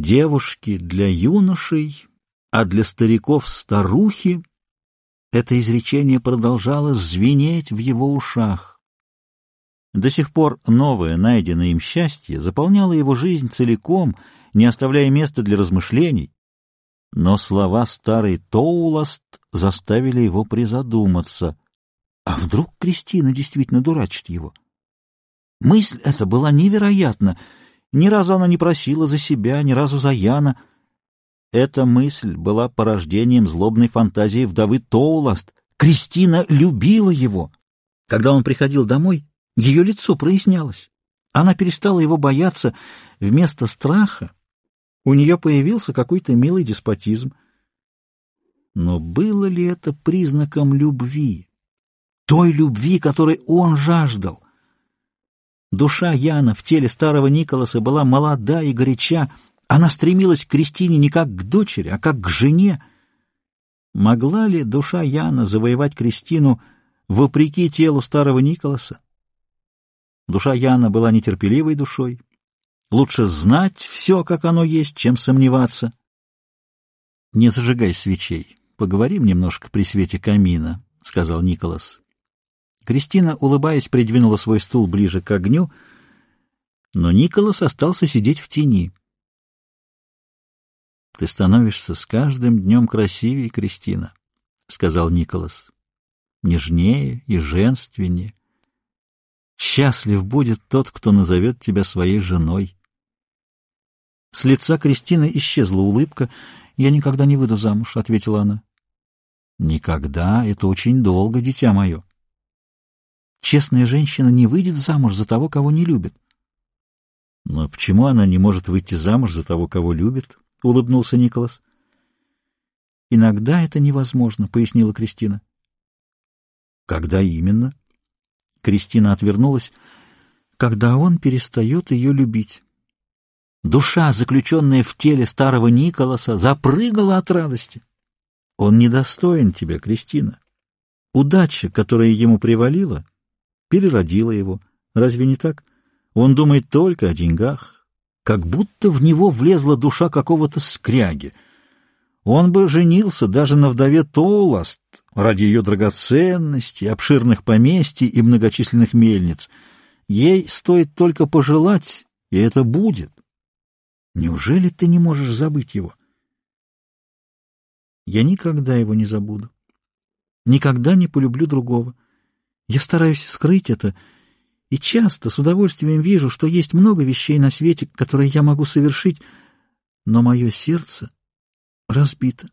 девушки для юношей, а для стариков старухи, это изречение продолжало звенеть в его ушах. До сих пор новое, найденное им счастье заполняло его жизнь целиком, не оставляя места для размышлений, но слова старой Тоуласт заставили его призадуматься. А вдруг Кристина действительно дурачит его? Мысль эта была невероятна. Ни разу она не просила за себя, ни разу за Яна. Эта мысль была порождением злобной фантазии вдовы Тоуласт. Кристина любила его. Когда он приходил домой, ее лицо прояснялось. Она перестала его бояться. Вместо страха у нее появился какой-то милый деспотизм. Но было ли это признаком любви? Той любви, которой он жаждал? Душа Яна в теле старого Николаса была молода и горяча. Она стремилась к Кристине не как к дочери, а как к жене. Могла ли душа Яна завоевать Кристину вопреки телу старого Николаса? Душа Яна была нетерпеливой душой. Лучше знать все, как оно есть, чем сомневаться. Не зажигай свечей. Поговорим немножко при свете камина, — сказал Николас. Кристина, улыбаясь, придвинула свой стул ближе к огню, но Николас остался сидеть в тени. — Ты становишься с каждым днем красивее, Кристина, — сказал Николас. — Нежнее и женственнее. Счастлив будет тот, кто назовет тебя своей женой. С лица Кристины исчезла улыбка. «Я никогда не выйду замуж», — ответила она. «Никогда? Это очень долго, дитя мое». Честная женщина не выйдет замуж за того, кого не любит. — Но почему она не может выйти замуж за того, кого любит? — улыбнулся Николас. — Иногда это невозможно, — пояснила Кристина. — Когда именно? Кристина отвернулась. — Когда он перестает ее любить. Душа, заключенная в теле старого Николаса, запрыгала от радости. — Он недостоин тебя, Кристина. Удача, которая ему привалила, переродила его. Разве не так? Он думает только о деньгах, как будто в него влезла душа какого-то скряги. Он бы женился даже на вдове Тоуласт ради ее драгоценностей, обширных поместий и многочисленных мельниц. Ей стоит только пожелать, и это будет. Неужели ты не можешь забыть его? Я никогда его не забуду. Никогда не полюблю другого. Я стараюсь скрыть это, и часто с удовольствием вижу, что есть много вещей на свете, которые я могу совершить, но мое сердце разбито.